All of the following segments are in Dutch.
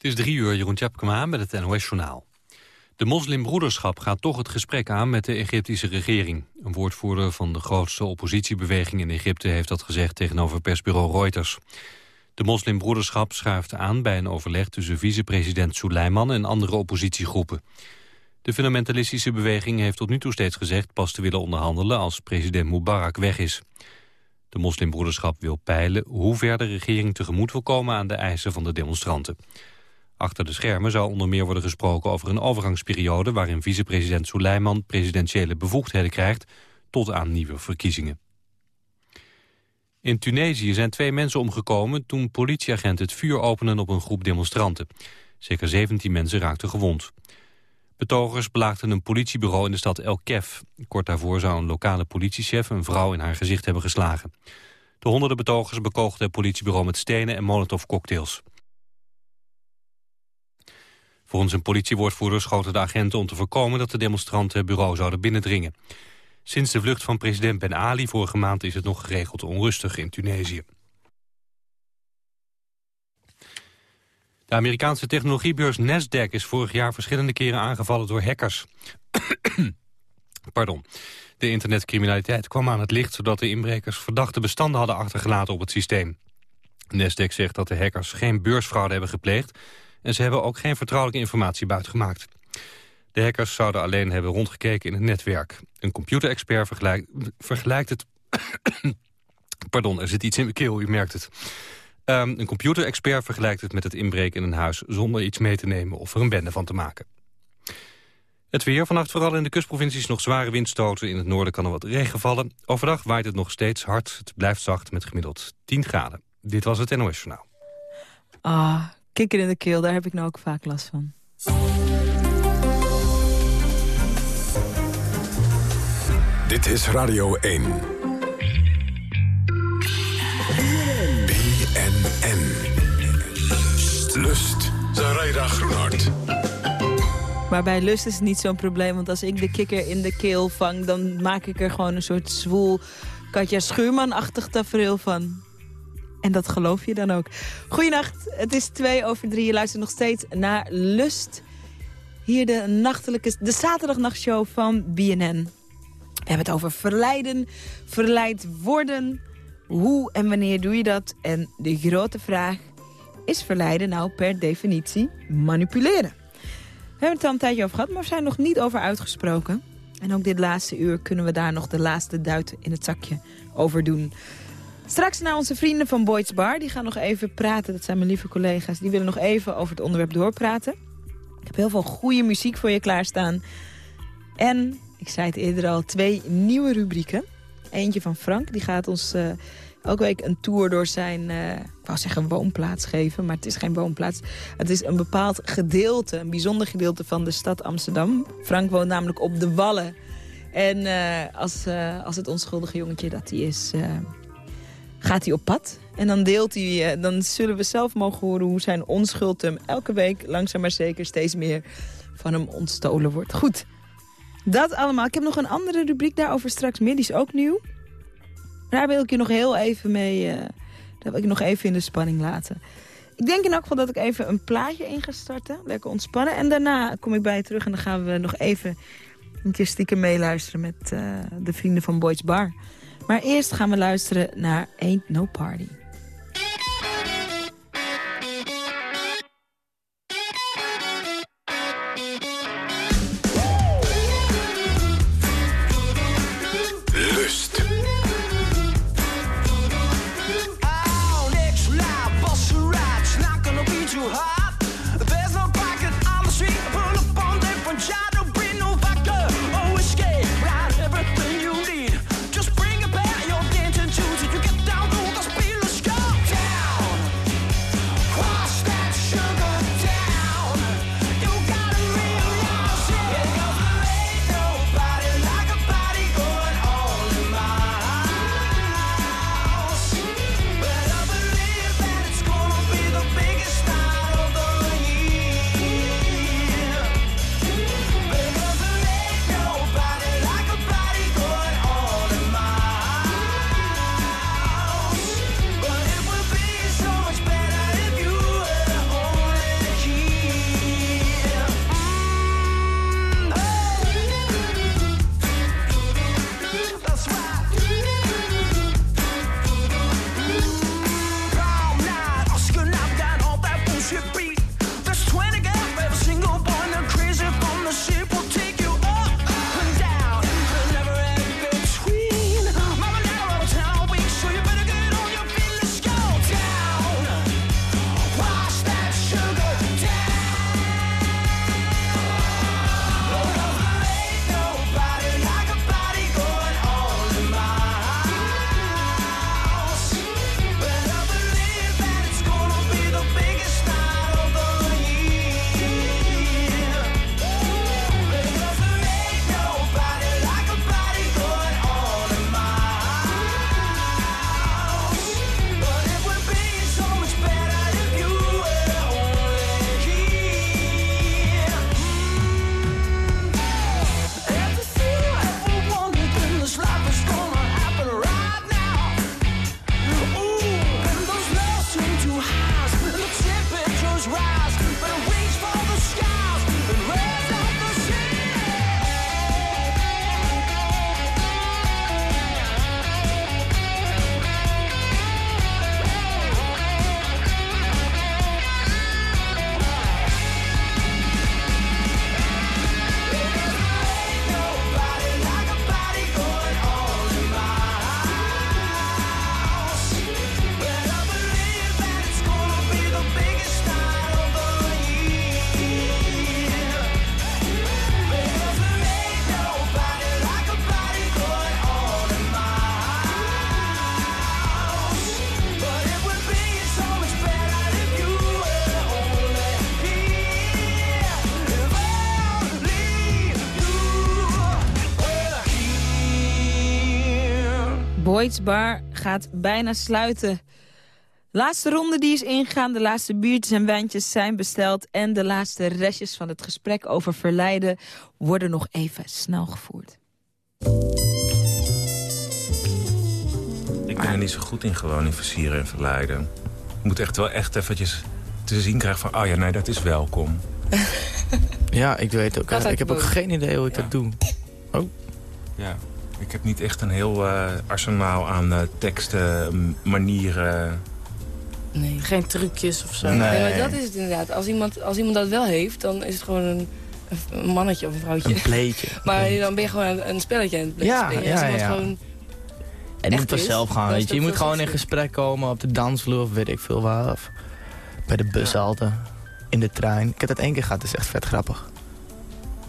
Het is drie uur, Jeroen Tjepkema met het NOS-journaal. De moslimbroederschap gaat toch het gesprek aan met de Egyptische regering. Een woordvoerder van de grootste oppositiebeweging in Egypte... heeft dat gezegd tegenover persbureau Reuters. De moslimbroederschap schuift aan bij een overleg... tussen vicepresident Suleiman en andere oppositiegroepen. De fundamentalistische beweging heeft tot nu toe steeds gezegd... pas te willen onderhandelen als president Mubarak weg is. De moslimbroederschap wil peilen hoe ver de regering tegemoet wil komen... aan de eisen van de demonstranten. Achter de schermen zou onder meer worden gesproken over een overgangsperiode... waarin vicepresident Suleiman presidentiële bevoegdheden krijgt... tot aan nieuwe verkiezingen. In Tunesië zijn twee mensen omgekomen toen politieagenten het vuur openden op een groep demonstranten. Zeker 17 mensen raakten gewond. Betogers belaagden een politiebureau in de stad El Kef. Kort daarvoor zou een lokale politiechef een vrouw in haar gezicht hebben geslagen. De honderden betogers bekoogden het politiebureau met stenen en molotovcocktails. Volgens een politiewoordvoerder schoten de agenten om te voorkomen dat de demonstranten het bureau zouden binnendringen. Sinds de vlucht van president Ben Ali vorige maand is het nog geregeld onrustig in Tunesië. De Amerikaanse technologiebeurs Nasdaq is vorig jaar verschillende keren aangevallen door hackers. Pardon. De internetcriminaliteit kwam aan het licht zodat de inbrekers verdachte bestanden hadden achtergelaten op het systeem. Nasdaq zegt dat de hackers geen beursfraude hebben gepleegd en ze hebben ook geen vertrouwelijke informatie buitgemaakt. De hackers zouden alleen hebben rondgekeken in het netwerk. Een computerexpert vergelijkt, vergelijkt het... Pardon, er zit iets in mijn keel, u merkt het. Um, een computerexpert vergelijkt het met het inbreken in een huis... zonder iets mee te nemen of er een bende van te maken. Het weer, vannacht vooral in de kustprovincies nog zware windstoten. In het noorden kan er wat regen vallen. Overdag waait het nog steeds hard. Het blijft zacht met gemiddeld 10 graden. Dit was het NOS Journaal. Ah, kikker in de keel, daar heb ik nou ook vaak last van. Dit is Radio 1. BNN. Lust. Zaraida Groenhart. Maar bij lust is het niet zo'n probleem. Want als ik de kikker in de keel vang... dan maak ik er gewoon een soort zwoel Katja Schuurman-achtig tafereel van. En dat geloof je dan ook. Goedenacht, het is twee over drie. Je luistert nog steeds naar Lust. Hier de, nachtelijke, de zaterdagnachtshow van BNN. We hebben het over verleiden, verleid worden. Hoe en wanneer doe je dat? En de grote vraag, is verleiden nou per definitie manipuleren? We hebben het al een tijdje over gehad, maar we zijn nog niet over uitgesproken. En ook dit laatste uur kunnen we daar nog de laatste duit in het zakje over doen. Straks naar onze vrienden van Boyd's Bar. Die gaan nog even praten. Dat zijn mijn lieve collega's. Die willen nog even over het onderwerp doorpraten. Ik heb heel veel goede muziek voor je klaarstaan. En, ik zei het eerder al, twee nieuwe rubrieken. Eentje van Frank. Die gaat ons uh, elke week een tour door zijn, uh, ik wou zeggen woonplaats geven. Maar het is geen woonplaats. Het is een bepaald gedeelte, een bijzonder gedeelte van de stad Amsterdam. Frank woont namelijk op de Wallen. En uh, als, als het onschuldige jongetje dat hij is gaat hij op pad. En dan deelt hij, eh, dan zullen we zelf mogen horen hoe zijn onschuld hem elke week langzaam maar zeker steeds meer van hem ontstolen wordt. Goed, dat allemaal. Ik heb nog een andere rubriek daarover straks meer, die is ook nieuw. Daar wil ik je nog heel even mee, uh, daar wil ik nog even in de spanning laten. Ik denk in elk geval dat ik even een plaatje in ga starten. Lekker ontspannen. En daarna kom ik bij je terug en dan gaan we nog even een keer stiekem meeluisteren met uh, de vrienden van Boyd's Bar. Maar eerst gaan we luisteren naar Ain't No Party. Boyd's Bar gaat bijna sluiten. Laatste ronde die is ingegaan, de laatste biertjes en wijntjes zijn besteld... en de laatste restjes van het gesprek over verleiden worden nog even snel gevoerd. Ik ben er niet zo goed in gewoon in versieren en verleiden. Ik moet echt wel echt eventjes te zien krijgen van... oh ja, nee, dat is welkom. ja, ik weet ook. Ik heb ook geen idee hoe ik dat doe. Oh. Ja. Ik heb niet echt een heel uh, arsenaal aan uh, teksten, manieren. Nee, geen trucjes of zo. Nee. nee. maar dat is het inderdaad. Als iemand, als iemand dat wel heeft, dan is het gewoon een, een mannetje of een vrouwtje. Een pleetje. maar dan ben je gewoon een, een spelletje aan het ja, spelen. Ja, ja, ja. Gewoon en je moet vanzelf gaan, weet je. Je moet gewoon in gesprek komen op de dansvloer of weet ik veel waar. Of bij de bushalte, in de trein. Ik heb dat één keer gehad, dat is echt vet grappig.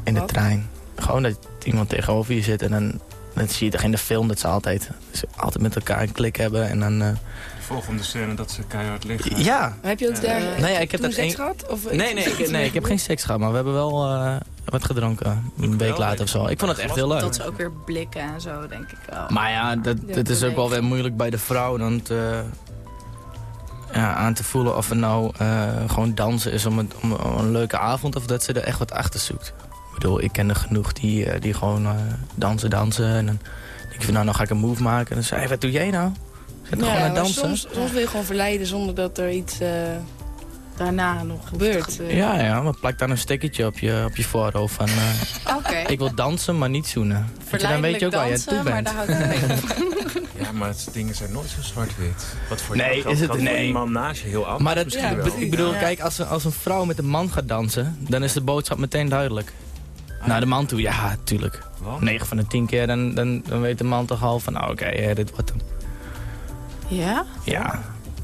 In Wat? de trein. Gewoon dat iemand tegenover je zit en dan dan zie je toch in de film dat ze altijd, ze altijd met elkaar een klik hebben. En dan, uh... De volgende scène dat ze keihard liggen. Ja. Maar heb je ook daar uh, nee, ik heb dat seks een... gehad? Of nee, nee, ik, nee, ik heb geen seks gehad, maar we hebben wel uh, wat gedronken. Een week later of zo. Ik vond het echt heel leuk. Dat is ook weer blikken en zo, denk ik wel. Maar ja, dat, Ja, dat is ook wel weer moeilijk bij de vrouw dan te, ja, aan te voelen of het nou gewoon dansen is om, het, om, om een leuke avond of dat ze er echt wat achter zoekt. Ik bedoel, ik ken er genoeg die, die gewoon dansen, dansen en dan ik vind nou, dan ga ik een move maken. En dan zei hij, wat doe jij nou? Zit ja, gewoon aan dansen? Soms, soms wil je gewoon verleiden zonder dat er iets uh, daarna nog gebeurt. Ja, ja, maar plak dan een stickertje op je, op je voorhoofd van... Uh, okay. Ik wil dansen, maar niet zoenen. Je, dan weet je ook dansen, waar je toe bent. Maar daar ja, maar het, dingen zijn nooit zo zwart-wit. Wat voor nee, jou is het, nee. die man naast je heel anders maar dat, ja, Ik bedoel, ja. kijk, als een, als een vrouw met een man gaat dansen... dan is de boodschap meteen duidelijk. Naar de man toe, ja, tuurlijk. 9 van de 10 keer, dan, dan, dan weet de man toch al van, nou oké, okay, dit wordt hem. Ja? Ja.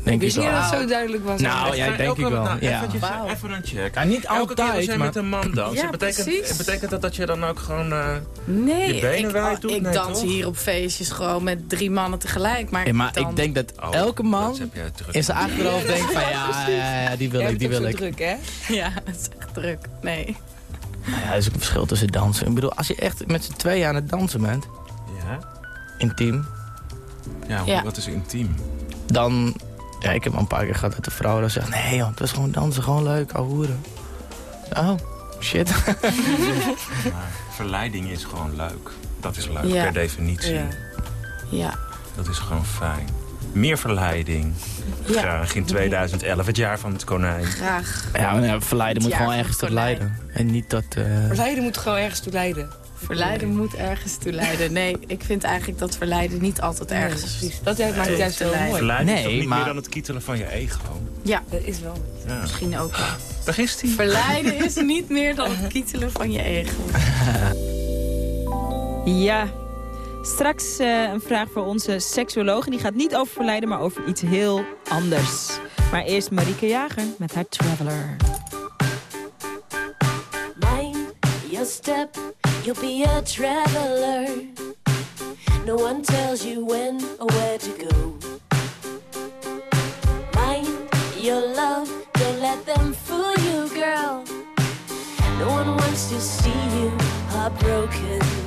Denk Wist ik dat het zo duidelijk was? Nou, ja, denk elke, ik wel. Nou, ja. Eventjes, wow. Even een check. Ja, niet elke altijd, keer als jij maar... met een man danst, ja, betekent, betekent dat dat je dan ook gewoon uh, nee, je benen ik, wijd doet? ik nee, dans toch? hier op feestjes gewoon met drie mannen tegelijk. Maar, ja, maar dan... ik denk dat oh, elke man in zijn achterhoofd denkt van ja, ja, ja, die wil Jij ik, die wil ik. druk, hè? Ja, dat is echt druk. Nee. Nou ja, er is ook een verschil tussen dansen. Ik bedoel, als je echt met z'n tweeën aan het dansen bent, ja. intiem. Ja, ja, wat is intiem? Dan, ja, ik heb al een paar keer gehad dat de vrouw dan zegt, nee joh, het was gewoon dansen, gewoon leuk, ouwe hoeren. Oh, shit. maar verleiding is gewoon leuk. Dat is leuk, ja. per definitie. Ja. ja. Dat is gewoon fijn. Meer verleiding. Ja. Graag in 2011, het jaar van het konijn. Graag. Ja, maar ja verleiden moet gewoon ergens tot leiden. En niet dat... Uh... Verleiden moet gewoon ergens toe leiden. Verleiden moet ergens toe leiden. Nee, ik vind eigenlijk dat verleiden niet altijd ergens nee, precies. Dat maakt het juist wel mooi. Verleiden nee, is toch niet maar... meer dan het kietelen van je ego? Ja, dat is wel. Ja. Misschien ook wel. Daar is die. Verleiden is niet meer dan het kietelen van je ego. ja, Straks uh, een vraag voor onze seksuoloog. Die gaat niet over verleiden, maar over iets heel anders. Maar eerst Marieke Jager met haar Traveler. Mind your step, you'll be a traveler. No one tells you when or where to go. Mind your love, don't let them fool you, girl. No one wants to see you heartbroken.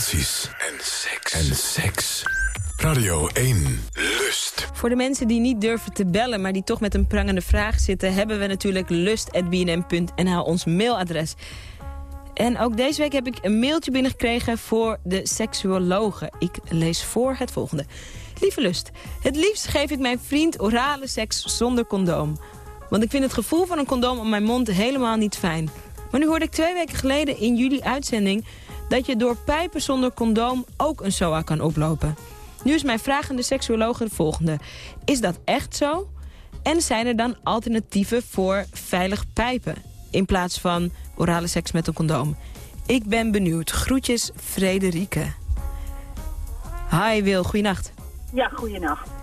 Relaties en seks. En seks. Radio 1, Lust. Voor de mensen die niet durven te bellen, maar die toch met een prangende vraag zitten... hebben we natuurlijk lust.bnm.nl, ons mailadres. En ook deze week heb ik een mailtje binnengekregen voor de seksuologen. Ik lees voor het volgende. Lieve Lust, het liefst geef ik mijn vriend orale seks zonder condoom. Want ik vind het gevoel van een condoom om mijn mond helemaal niet fijn. Maar nu hoorde ik twee weken geleden in jullie uitzending... dat je door pijpen zonder condoom ook een SOA kan oplopen. Nu is mijn vraag aan de seksuologen de volgende. Is dat echt zo? En zijn er dan alternatieven voor veilig pijpen... in plaats van orale seks met een condoom? Ik ben benieuwd. Groetjes, Frederike. Hi Wil, goeienacht. Ja, goeienacht.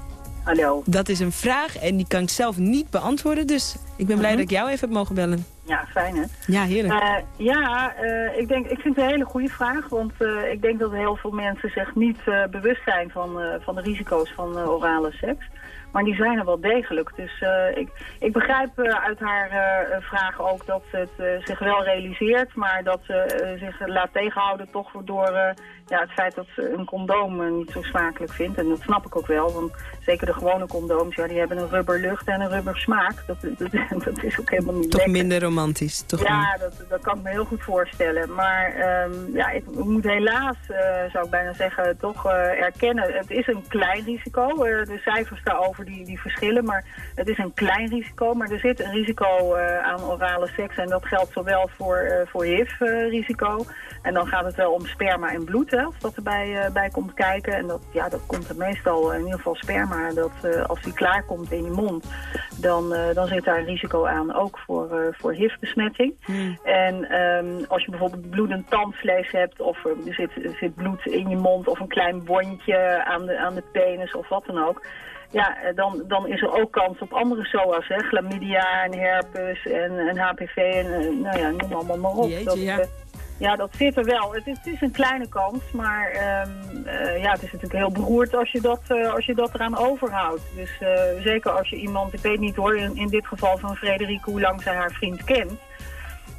Hallo. Dat is een vraag en die kan ik zelf niet beantwoorden. Dus ik ben blij Mhm. dat ik jou even heb mogen bellen. Ja, fijn hè. Ja, heerlijk. Eh, ja, eh, ik, denk, ik vind het een hele goede vraag. Want eh, ik denk dat heel veel mensen zich niet bewust zijn van, van de risico's van orale seks. Maar die zijn er wel degelijk. Dus ik, ik begrijp uit haar vraag ook dat ze het zich wel realiseert. Maar dat ze zich laat tegenhouden toch door ja, het feit dat ze een condoom eh, niet zo smakelijk vindt. En dat snap ik ook wel. Want zeker de gewone condooms, ja, die hebben een rubberlucht en een rubbersmaak. Dat, dat, dat is ook helemaal niet Toch lekker. minder romantisch. Toch. Ja, dat, dat kan ik me heel goed voorstellen. Maar ehm, ja, ik moet helaas, eh, zou ik bijna zeggen, toch eh, erkennen. Het is een klein risico. De cijfers daarover die, die verschillen. Maar het is een klein risico. Maar er zit een risico aan orale seks. En dat geldt zowel voor, voor HIV-risico. en dan gaat het wel om sperma en bloed, dat erbij eh, bij komt kijken. En dat, ja, dat komt er meestal, in ieder geval sperma, dat eh, als die klaarkomt in je mond, dan, eh, dan zit daar een risico aan, ook voor, eh, voor HIV-besmetting. En ehm, als je bijvoorbeeld bloedend tandvlees hebt of eh, er zit, zit bloed in je mond of een klein wondje aan de, aan de penis of wat dan ook. Ja, eh, dan, dan is er ook kans op andere SOA's, hè, chlamydia en herpes en, en HPV en eh, nou ja, noem allemaal maar op. Jeetje, dat, ja. Ja, dat zit er wel. Het is, een kleine kans, maar ehm, eh, ja, het is natuurlijk heel beroerd als je dat, eh, als je dat eraan overhoudt. Dus eh, zeker als je iemand, ik weet niet hoor, in, in dit geval van Frederike hoe lang zij haar vriend kent.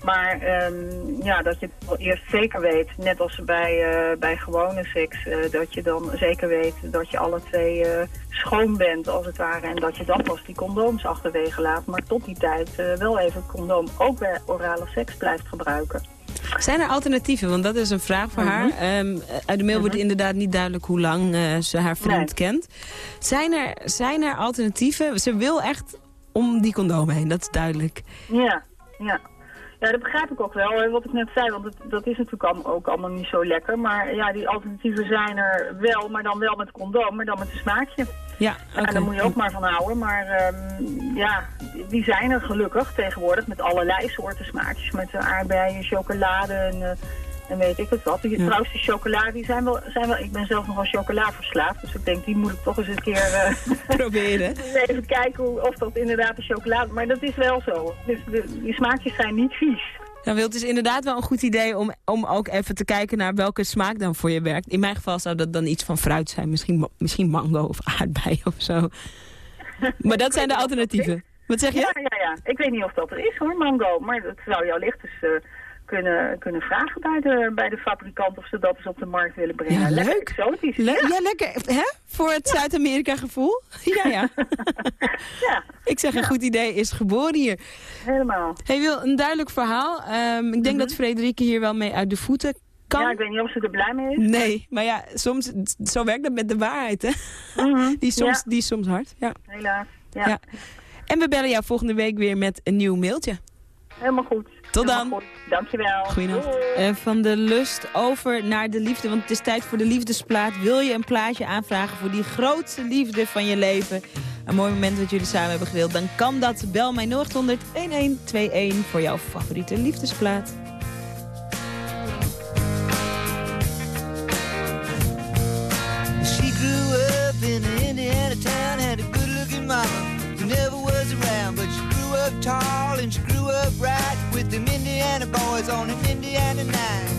Maar ehm, ja, dat je het wel eerst zeker weet, net als bij, bij gewone seks, dat je dan zeker weet dat je alle twee schoon bent als het ware. En dat je dan pas die condooms achterwege laat. Maar tot die tijd wel even het condoom ook bij orale seks blijft gebruiken. Zijn er alternatieven? Want dat is een vraag voor Mhm. haar. Ehm, uit de mail wordt inderdaad niet duidelijk hoe lang eh, ze haar vriend Nee. kent. Zijn er, zijn er alternatieven? Ze wil echt om die condoom heen, dat is duidelijk. Ja, ja. Ja, dat begrijp ik ook wel, wat ik net zei, want het, dat is natuurlijk ook allemaal niet zo lekker. Maar ja, die alternatieven zijn er wel, maar dan wel met condoom, maar dan met een smaakje. Ja, En oké. daar moet je ook maar van houden. Maar ehm, ja, die- die zijn er gelukkig tegenwoordig met allerlei soorten smaakjes. Met eh, aardbeien, chocolade en, eh, en weet ik het wat. Die, Ja. Trouwens, die chocolade, die zijn wel, zijn wel... Ik ben zelf nogal chocola verslaafd. Dus ik denk, die moet ik toch eens een keer eh, Proberen. even kijken hoe, of dat inderdaad de chocolade... Maar dat is wel zo. Dus de, die smaakjes zijn niet vies. Wil het is inderdaad wel een goed idee om, om ook even te kijken naar welke smaak dan voor je werkt. In mijn geval zou dat dan iets van fruit zijn. Misschien, misschien mango of aardbei of zo. Maar dat zijn de alternatieven. Wat zeg je? Ja, ja, ja. Ik weet niet of dat er is hoor, mango. Maar dat zou jou licht eens eh, kunnen, kunnen vragen bij de, bij de fabrikant of ze dat eens op de markt willen brengen. Ja, Lekker leuk. exotisch. Le- ja. ja. lekker. Hè? Voor het Zuid-Amerika gevoel? Ja, ja. ja, Ik zeg, een goed idee is geboren hier. helemaal. Hey Wil, een duidelijk verhaal. Ehm, ik denk dat Frederike hier wel mee uit de voeten kan. Ja, ik weet niet of ze er blij mee is. Nee, maar ja, soms, zo werkt dat met de waarheid, hè? Mhm. Die is soms, die is soms hard, ja. helaas. Ja. En we bellen jou volgende week weer met een nieuw mailtje. Helemaal goed. Tot Helemaal dan. goed. Dankjewel. En van de lust over naar de liefde, want het is tijd voor de liefdesplaat. Wil je een plaatje aanvragen voor die grootste liefde van je leven? Een mooi moment dat jullie samen hebben gedeeld. Dan kan dat. Bel mij 0800 1121 voor jouw favoriete liefdesplaat. She grew up in an Indiana town, had a good looking mama who never was around. But she grew up tall and she grew up right with them Indiana boys on an Indiana night.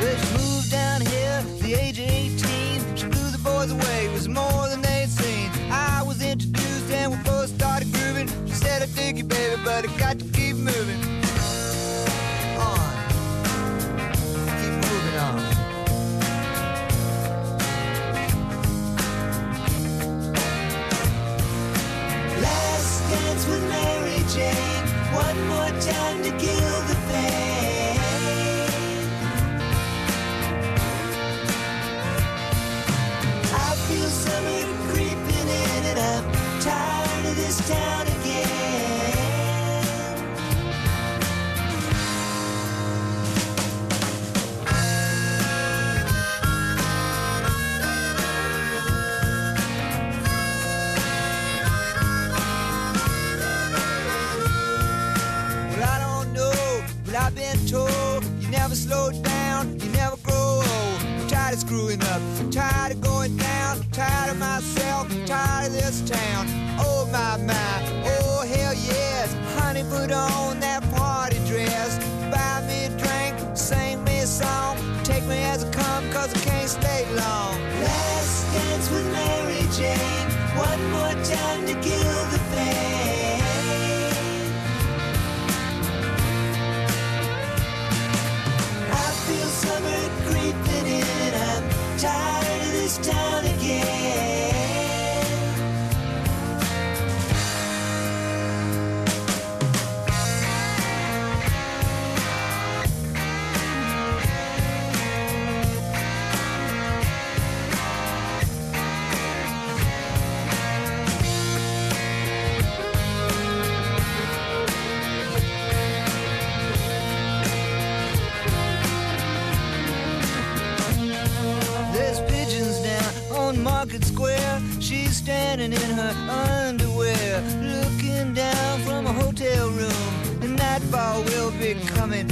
Well, she moved down here at the age of 18. She the boys away, was more than they'd seen. I was introduced and we started grooving. She said, I dig you, baby, but I got to keep moving. Time to kill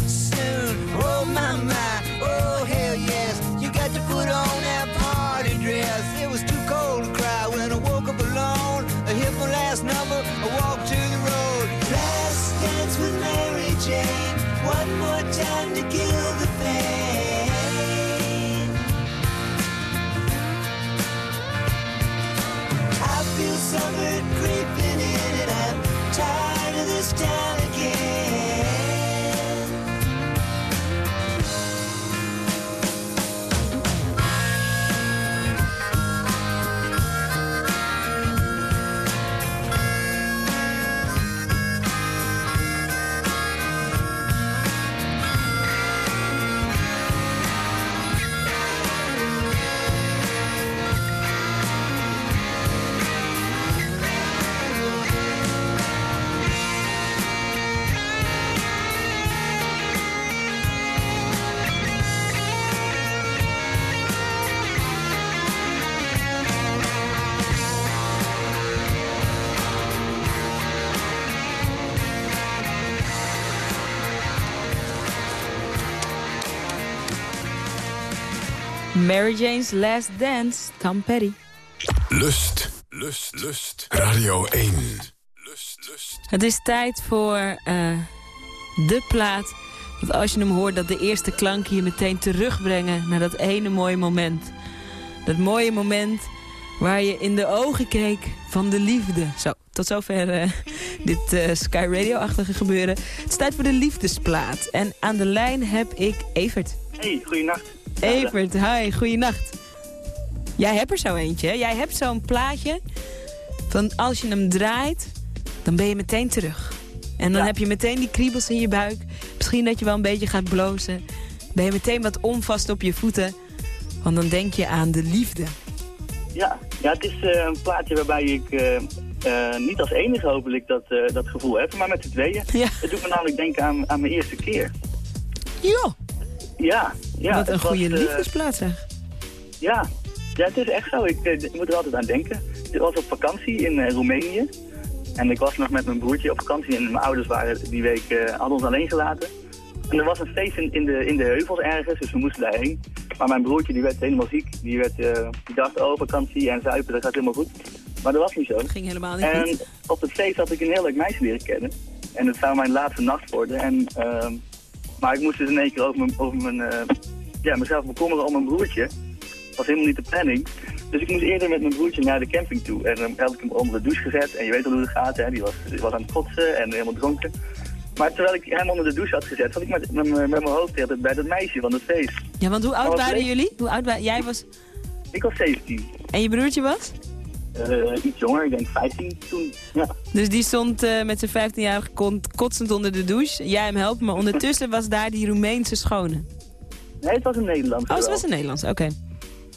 soon. Oh my my, Mary Jane's Last Dance, Tom Petty. Lust, lust, lust. Radio 1. Lust, lust. Het is tijd voor eh, de plaat. Dat als je hem hoort, dat de eerste klanken je meteen terugbrengen naar dat ene mooie moment. Dat mooie moment waar je in de ogen keek van de liefde. Zo, tot zover eh, dit eh, Sky Radio-achtige gebeuren. Het is tijd voor de liefdesplaat. En aan de lijn heb ik Evert. Hey, goeienacht. Evert, hi, goeienacht. Jij hebt er zo eentje, hè? Jij hebt zo'n plaatje van als je hem draait, dan ben je meteen terug. En dan Ja. heb je meteen die kriebels in je buik. Misschien dat je wel een beetje gaat blozen. Ben je meteen wat onvast op je voeten. Want dan denk je aan de liefde. Ja, ja het is eh, een plaatje waarbij ik eh, eh, niet als enige hopelijk dat, dat gevoel heb, maar met z'n tweeën. Ja. Het doet me namelijk denken aan, aan mijn eerste keer. Jo, Ja, ja. wat een het was, goede eh, liefdesplaat zeg. Ja. ja, het is echt zo. Ik, eh, ik moet er altijd aan denken. Ik was op vakantie in eh, Roemenië. En ik was nog met mijn broertje op vakantie en mijn ouders waren die week, hadden ons alleen gelaten. En er was een feest in, in, de, in de heuvels ergens, dus we moesten daarheen. Maar mijn broertje die werd helemaal ziek. Die, werd, die dacht, oh vakantie en zuipen, dat gaat helemaal goed. Maar dat was niet zo. Ging helemaal niet En goed. op het feest had ik een heel leuk meisje leren kennen. En het zou mijn laatste nacht worden. En, ehm, maar ik moest dus in één keer over, mijn, over mijn, eh, ja, mezelf bekommeren om mijn broertje. Dat was helemaal niet de planning. Dus ik moest eerder met mijn broertje naar de camping toe. En dan had ik hem onder de douche gezet. En je weet al hoe het gaat, hè. Die was, die was aan het kotsen en helemaal dronken. Maar terwijl ik hem onder de douche had gezet, zat ik met, met, mijn- met mijn hoofd bij dat meisje van het feest. Ja, want hoe oud waren jullie? Hoe oud waren Jij was... Ik was 17. En je broertje was? Eh, iets jonger, ik denk 15 toen. Ja. Dus die stond eh, met zijn 15-jarige kont kotsend onder de douche. Jij hem helpen, maar ondertussen was daar die Roemeense schone. Nee, het was een Nederlander. Oh, ze was een Nederlands, oké.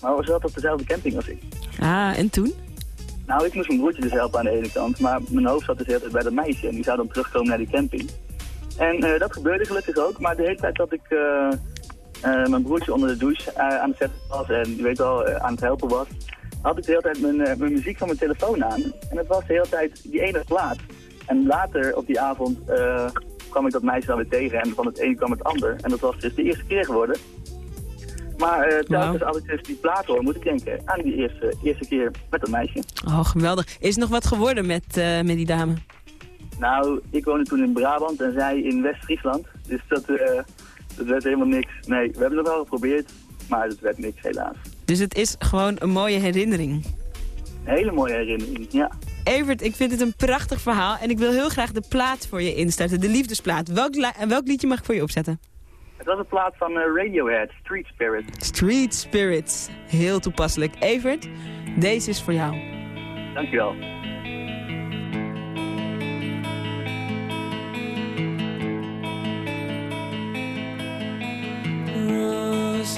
Maar we zaten op dezelfde camping als ik. Ah, en toen? Nou, ik moest mijn broertje dus helpen aan de ene kant, maar mijn hoofd zat dus heel bij dat meisje en die zou dan terugkomen naar die camping. En eh, dat gebeurde gelukkig ook, maar de hele tijd dat ik mijn broertje onder de douche aan het zetten was en je weet wel, aan het helpen was, had ik de hele tijd mijn, eh, mijn muziek van mijn telefoon aan. En het was de hele tijd die ene plaat. En later op die avond eh, kwam ik dat meisje dan weer tegen en van het een kwam het ander. En dat was dus de eerste keer geworden. Maar eh, telkens als ik dus die plaat hoor, moet ik denken aan die eerste, eerste keer met dat meisje. Oh, geweldig. Is er nog wat geworden met, met die dame? Nou, ik woonde toen in Brabant en zij in West-Friesland. Dus dat, dat werd helemaal niks. Nee, we hebben het wel geprobeerd, maar het werd niks helaas. Dus het is gewoon een mooie herinnering. Een hele mooie herinnering, ja. Evert, ik vind het een prachtig verhaal en ik wil heel graag de plaat voor je instarten, de liefdesplaat. Welk, welk liedje mag ik voor je opzetten? Het was een plaat van eh, Radiohead, Street Spirit. Street Spirits. Heel toepasselijk. Evert, deze is voor jou. Dankjewel. Rows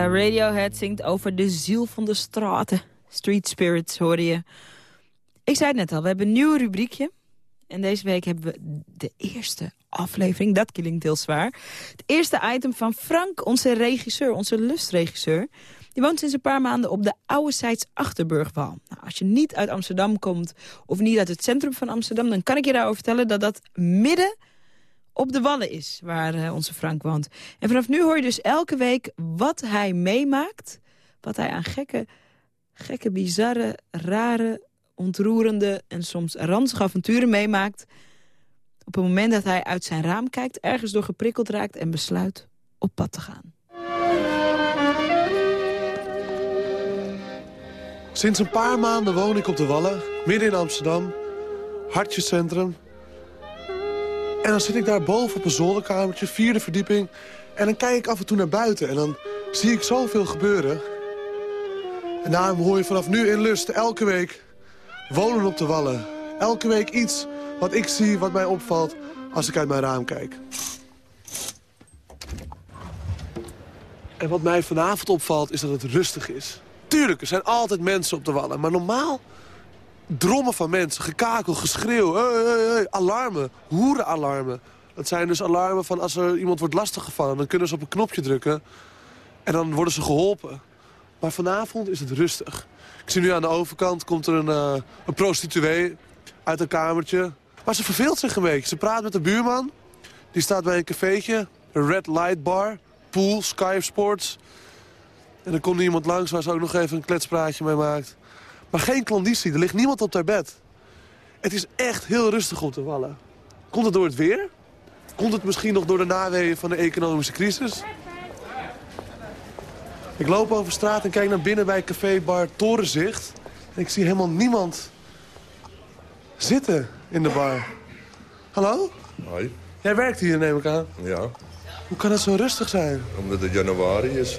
Ja, Radiohead zingt over de ziel van de straten. Street Spirits hoorde je. Ik zei het net al, we hebben een nieuw rubriekje. En deze week hebben we de eerste aflevering. Dat klinkt heel zwaar. Het eerste item van Frank, onze regisseur, onze lustregisseur. Die woont sinds een paar maanden op de oude Zijds Achterburgwal. Nou, als je niet uit Amsterdam komt of niet uit het centrum van Amsterdam... dan kan ik je daarover vertellen dat dat midden op de Wallen is, waar eh, onze Frank woont. En vanaf nu hoor je dus elke week wat hij meemaakt... wat hij aan gekke, gekke, bizarre, rare, ontroerende... en soms ranzige avonturen meemaakt... op het moment dat hij uit zijn raam kijkt... ergens door geprikkeld raakt en besluit op pad te gaan. Sinds een paar maanden woon ik op de Wallen, midden in Amsterdam. Hartjescentrum. En dan zit ik daar boven op een zolderkamertje, vierde verdieping. En dan kijk ik af en toe naar buiten en dan zie ik zoveel gebeuren. En daarom hoor je vanaf nu in Lust elke week wonen op de Wallen. Elke week iets wat ik zie, wat mij opvalt als ik uit mijn raam kijk. En wat mij vanavond opvalt is dat het rustig is. Tuurlijk, er zijn altijd mensen op de Wallen. Maar normaal drommen van mensen, gekakel, geschreeuw, hey, hey, hey, alarmen, hoerenalarmen. Dat zijn dus alarmen van als er iemand wordt lastiggevallen... dan kunnen ze op een knopje drukken en dan worden ze geholpen. Maar vanavond is het rustig. Ik zie nu aan de overkant komt er een, eh, een prostituee uit een kamertje. Maar ze verveelt zich een beetje. Ze praat met de buurman. Die staat bij een cafeetje, een red light bar, pool, Sky Sports. En dan komt iemand langs waar ze ook nog even een kletspraatje mee maakt. Maar geen klanditie, er ligt niemand op haar bed. Het is echt heel rustig op de Wallen. Komt het door het weer? Komt het misschien nog door de naweeën van de economische crisis? Ik loop over straat en kijk naar binnen bij café bar Torenzicht. En ik zie helemaal niemand zitten in de bar. Hallo? Hoi. Jij werkt hier, neem ik aan. Ja, Hoe kan het zo rustig zijn? omdat het januari is.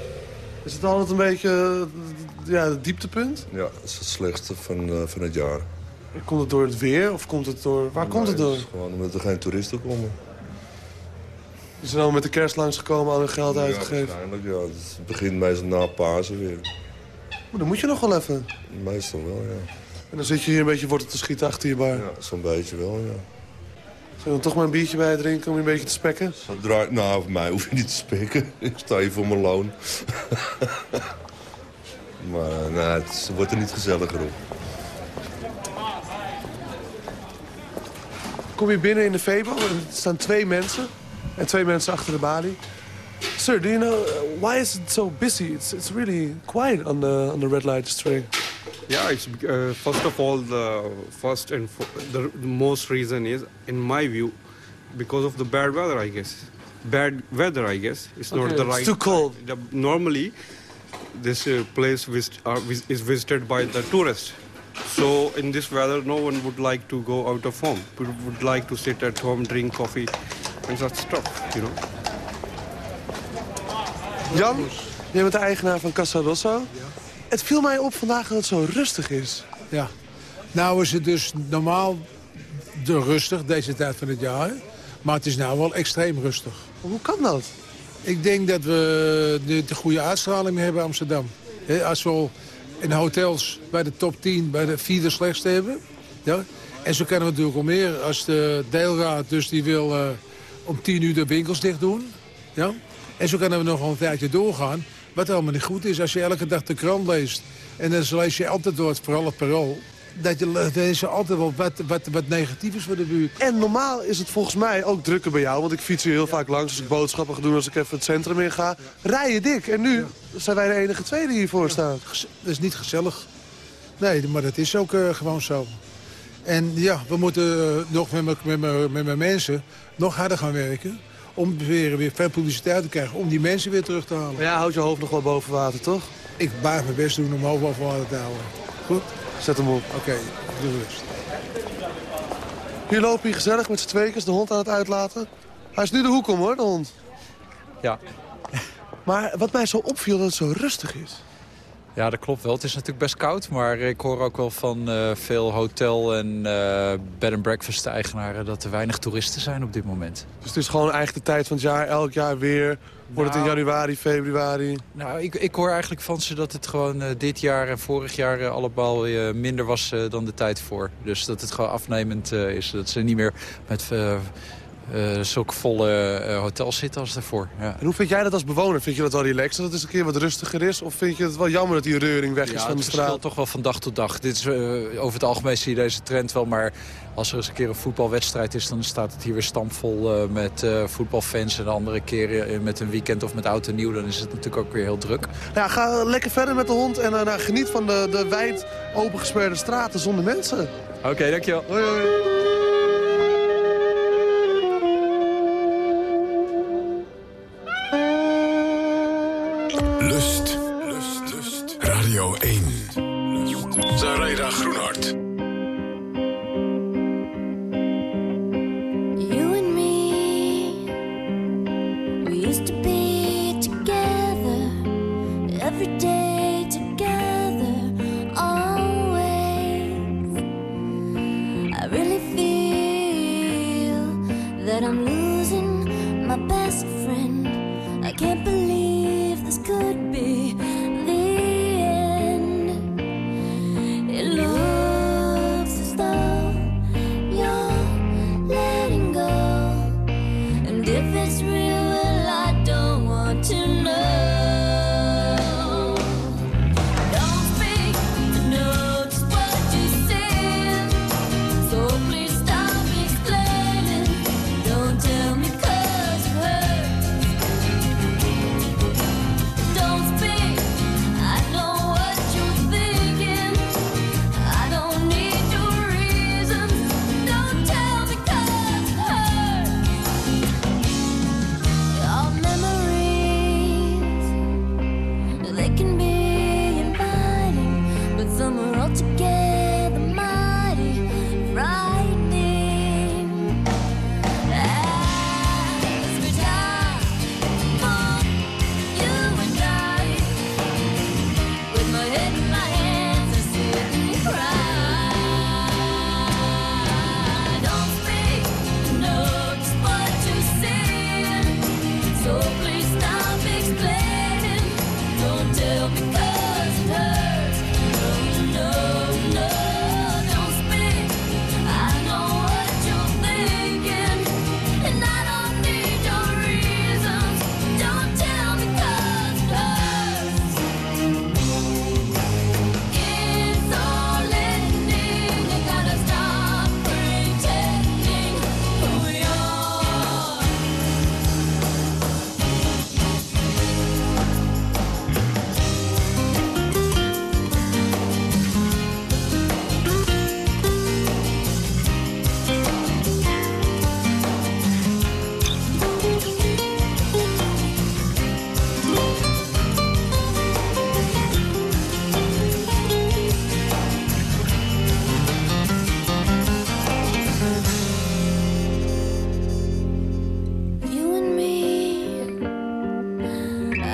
Is het altijd een beetje eh, ja, het dieptepunt? Ja, het is het slechtste van, eh, van het jaar. Komt het door het weer of komt het door... Waar komt het door? is gewoon omdat er geen toeristen komen. Ze zijn al met de kerst langsgekomen, al hun geld Ja, uitgegeven. waarschijnlijk, ja. Het begint meestal na Pasen weer. Maar dan moet je nog wel even. Meestal wel, ja. En dan zit je hier een beetje wortel te schieten achter je bar. Ja, zo'n beetje wel, ja. Zullen we dan toch maar een biertje bij drinken om je een beetje te spekken? Dat draait, nou, voor mij hoef je niet te spreken. Ik sta hier voor mijn loon. maar eh, nou, het wordt er niet gezelliger op. Kom je binnen in de Febo, er staan twee mensen. En twee mensen achter de balie. Sir, do you know, uh, why is it so busy? It's, it's really quiet on the, on the red light district. Yeah, it's uh, first of all the first and the, the most reason is, in my view, because of the bad weather. I guess bad weather. I guess it's not the it's right. too cold. The, normally, this uh, place uh, vis- is visited by the tourists. So in this weather, no one would like to go out of home. Would, would like to sit at home, drink coffee, and such stuff. You know. Jan, jij bent de eigenaar van Casa Rosso. Het viel mij op vandaag dat het zo rustig is. Ja. Nou is het dus normaal de rustig, deze tijd van het jaar. Maar het is nou wel extreem rustig. Hoe kan dat? Ik denk dat we de, de goede uitstraling hebben in Amsterdam. Als we in hotels bij de top 10, bij de vierde slechtste hebben. Ja. En zo kunnen we natuurlijk al meer. Als de deelraad dus die wil eh, om 10 uur de winkels dicht doen. Ja. En zo kunnen we nog een tijdje doorgaan. Wat helemaal niet goed is als je elke dag de krant leest. En dan lees je altijd door het, vooral het parool. Dat je er is altijd wel wat, wat, wat negatief is voor de buurt. En normaal is het volgens mij ook drukker bij jou. Want ik fiets hier heel vaak langs als ik boodschappen ga doen. Als ik even het centrum in ga. Rij je dik. En nu zijn wij de enige twee die hiervoor staan. Dat is niet gezellig. Nee, maar dat is ook eh, gewoon zo. En ja, we moeten eh, nog met mijn- mijn- mijn mensen nog harder gaan werken. Om weer, weer veel publiciteit te krijgen. Om die mensen weer terug te halen. Maar ja, houd je hoofd nog wel boven water, toch? Ik blijf mijn best doen om hoofd boven water te houden. Goed? Zet hem op. Oké, doe rust. Hier lopen hier gezellig met z'n tweekens de hond aan het uitlaten. Hij is nu de hoek om hoor, de hond. Ja. Maar wat mij zo opviel dat het zo rustig is. Ja, dat klopt wel. Het is natuurlijk best koud, maar ik hoor ook wel van eh, veel hotel- en eh, bed-and-breakfast-eigenaren... dat er weinig toeristen zijn op dit moment. Dus het is gewoon eigenlijk de tijd van het jaar, elk jaar weer. Wordt het in Nou. januari, februari? Nou, ik, ik hoor eigenlijk van ze dat het gewoon eh, dit jaar en vorig jaar allemaal minder was dan de tijd voor. Dus dat het gewoon afnemend is. Dat ze niet meer met eh, zulke volle eh, hotels zitten als daarvoor. Ja. En hoe vind jij dat als bewoner? Vind je dat wel relaxed dat het eens een keer wat rustiger is? Of vind je het wel jammer dat die reuring weg is Ja, van het de verschilt straat? toch wel van dag tot dag. Dit is, eh, over het algemeen zie je deze trend wel, maar als er eens een keer een voetbalwedstrijd is... dan staat het hier weer stampvol eh, met eh, voetbalfans. En de andere keer met een weekend of met oud en nieuw... dan is het natuurlijk ook weer heel druk. Ja, ga lekker verder met de hond en nou, geniet van de, de wijd opengesperde straten zonder mensen. Oké, dankjewel. Hoi, hoi. Radio 1. Lust. Zaraida Groenhart.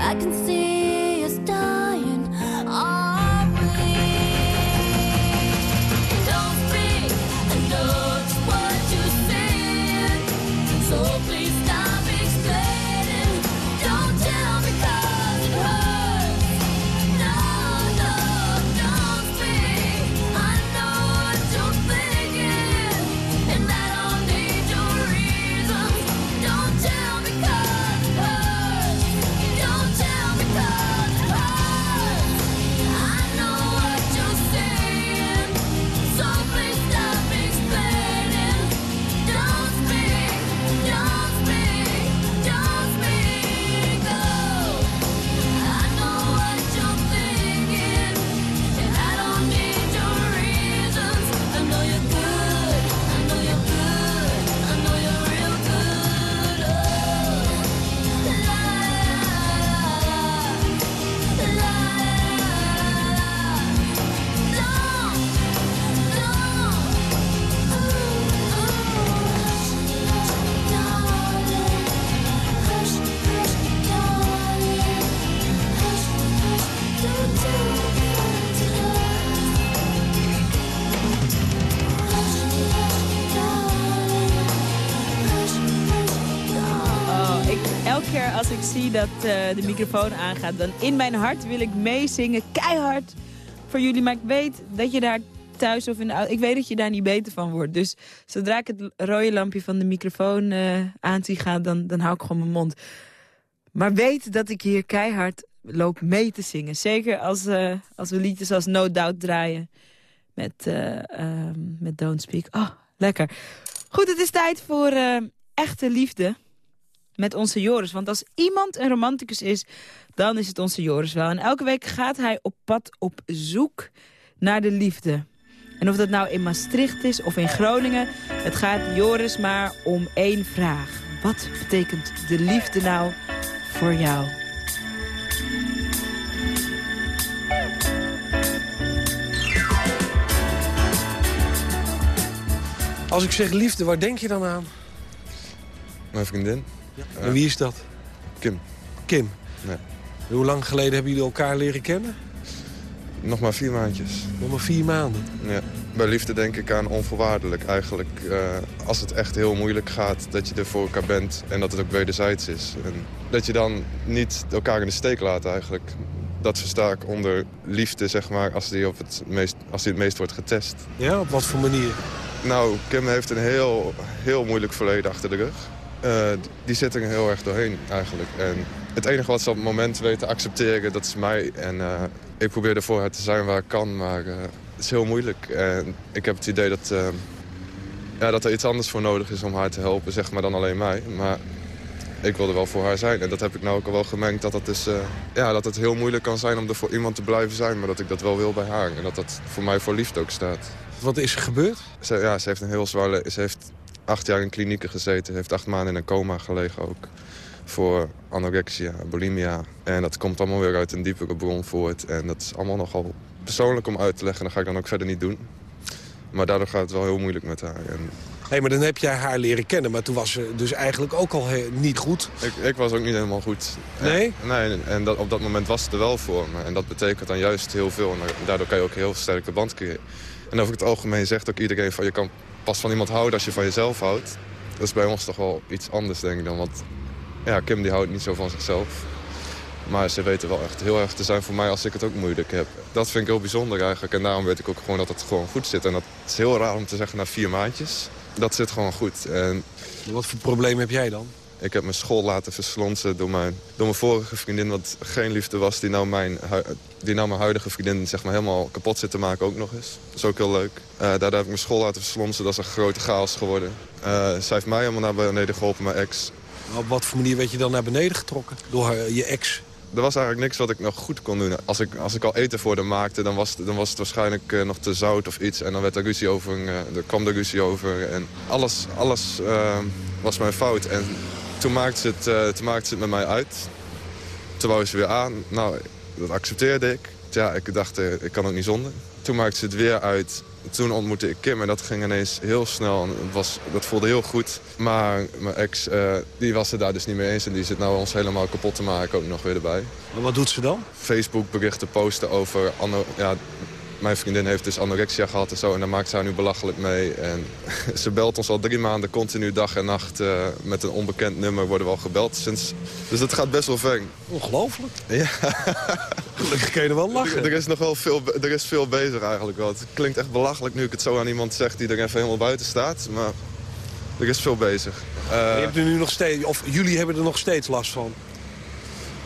I can see dat eh, de microfoon aangaat, dan in mijn hart wil ik meezingen, keihard voor jullie. Maar ik weet dat je daar thuis of in de ik weet dat je daar niet beter van wordt. Dus zodra ik het rode lampje van de microfoon eh aan zie gaan, dan, dan hou ik gewoon mijn mond. Maar weet dat ik hier keihard loop mee te zingen. Zeker als, eh, als we liedjes als No Doubt draaien met, eh, ehm, met Don't Speak. Oh, lekker. Goed, het is tijd voor echte liefde met onze Joris. Want als iemand een romanticus is, dan is het onze Joris wel. En elke week gaat hij op pad op zoek naar de liefde. En of dat nou in Maastricht is of in Groningen... het gaat Joris maar om één vraag. Wat betekent de liefde nou voor jou? Als ik zeg liefde, waar denk je dan aan? Mijn vriendin. En wie is dat? Kim. Kim. Nee. Hoe lang geleden hebben jullie elkaar leren kennen? Nog maar vier maandjes. Nog maar vier maanden? Ja. Bij liefde denk ik aan onvoorwaardelijk eigenlijk. eh, als het echt heel moeilijk gaat, dat je er voor elkaar bent en dat het ook wederzijds is. En dat je dan niet elkaar in de steek laat eigenlijk. Dat versta ik onder liefde, zeg maar, als die, op het, meest, als die het meest wordt getest. Ja, op wat voor manier? Nou, Kim heeft een heel, heel moeilijk verleden achter de rug. Eh, die zit er heel erg doorheen eigenlijk. En het enige wat ze op het moment weet te accepteren, dat is mij. En eh, ik probeer er voor haar te zijn waar ik kan, maar eh, het is heel moeilijk. En ik heb het idee dat, ja, dat er iets anders voor nodig is om haar te helpen, zeg maar, dan alleen mij. Maar ik wil er wel voor haar zijn. En dat heb ik nou ook al wel gemerkt, dat het, dus, ja, dat het heel moeilijk kan zijn om er voor iemand te blijven zijn. Maar dat ik dat wel wil bij haar. En dat dat voor mij voor liefde ook staat. Wat is er gebeurd? Ze, ja, ze heeft een heel zwaar... le- Ze heeft acht jaar in klinieken gezeten. Ze heeft acht maanden in een coma gelegen ook. Voor anorexia, bulimia. En dat komt allemaal weer uit een diepere bron voort. En dat is allemaal nogal persoonlijk om uit te leggen. Dat ga ik dan ook verder niet doen. Maar daardoor gaat het wel heel moeilijk met haar. En Hé, maar dan heb jij haar leren kennen. Maar toen was ze dus eigenlijk ook al niet goed. ik, ik was ook niet helemaal goed. Nee? En, nee, en- en dat, op dat moment was het er wel voor me. En dat betekent dan juist heel veel. En daardoor kan je ook heel sterke band creëren. En over het algemeen zegt ook iedereen van... je kan pas van iemand houden als je van jezelf houdt. Dat is bij ons toch wel iets anders, denk ik dan. Want ja, Kim die houdt niet zo van zichzelf. Maar ze weten wel echt heel erg te zijn voor mij als ik het ook moeilijk heb. Dat vind ik heel bijzonder eigenlijk. En daarom weet ik ook gewoon dat het gewoon goed zit. En dat is heel raar om te zeggen na vier maandjes. Dat zit gewoon goed. En Wat voor probleem heb jij dan? Ik heb mijn school laten verslonsen door mijn, door mijn vorige vriendin... wat geen liefde was, die nou mijn, die nou mijn huidige vriendin zeg maar, helemaal kapot zit te maken ook nog eens. Dat is ook heel leuk. Eh, daardoor heb ik mijn school laten verslonsen, dat is een grote chaos geworden. Eh, zij heeft mij helemaal naar beneden geholpen, mijn ex. Op wat voor manier werd je dan naar beneden getrokken? Door je ex? Er was eigenlijk niks wat ik nog goed kon doen. Als ik, als ik al eten voor haar maakte, dan was, het- dan was het waarschijnlijk eh, nog te zout of iets. En dan werd er ruzie over, er kwam er ruzie over. En alles, alles was mijn fout. En toen maakte, ze het, eh, toen maakte ze het met mij uit. Toen wou ze weer aan. Nou, dat accepteerde ik. Ja, ik dacht, eh, ik kan ook niet zonder. Toen maakte ze het weer uit. toen ontmoette ik Kim en dat ging ineens heel snel. En het was, dat voelde heel goed. Maar mijn ex, eh, die was het daar dus niet mee eens. En die zit nou ons helemaal kapot te maken ook nog weer erbij. Maar wat doet ze dan? Facebook berichten posten over... ano- ja, mijn vriendin heeft dus anorexia gehad en zo. En daar maakt ze haar nu belachelijk mee. En ze belt ons al drie maanden continu dag en nacht. eh, met een onbekend nummer worden we al gebeld. Sinds... Dus dat gaat best wel ver. Ongelooflijk. Ja. Gelukkig kun je er wel lachen. Er, is nog wel veel, er is veel bezig eigenlijk wel. Het klinkt echt belachelijk nu ik het zo aan iemand zeg die er even helemaal buiten staat. Maar er is veel bezig. Eh, je hebt er nu nog steeds, of jullie hebben er nog steeds last van.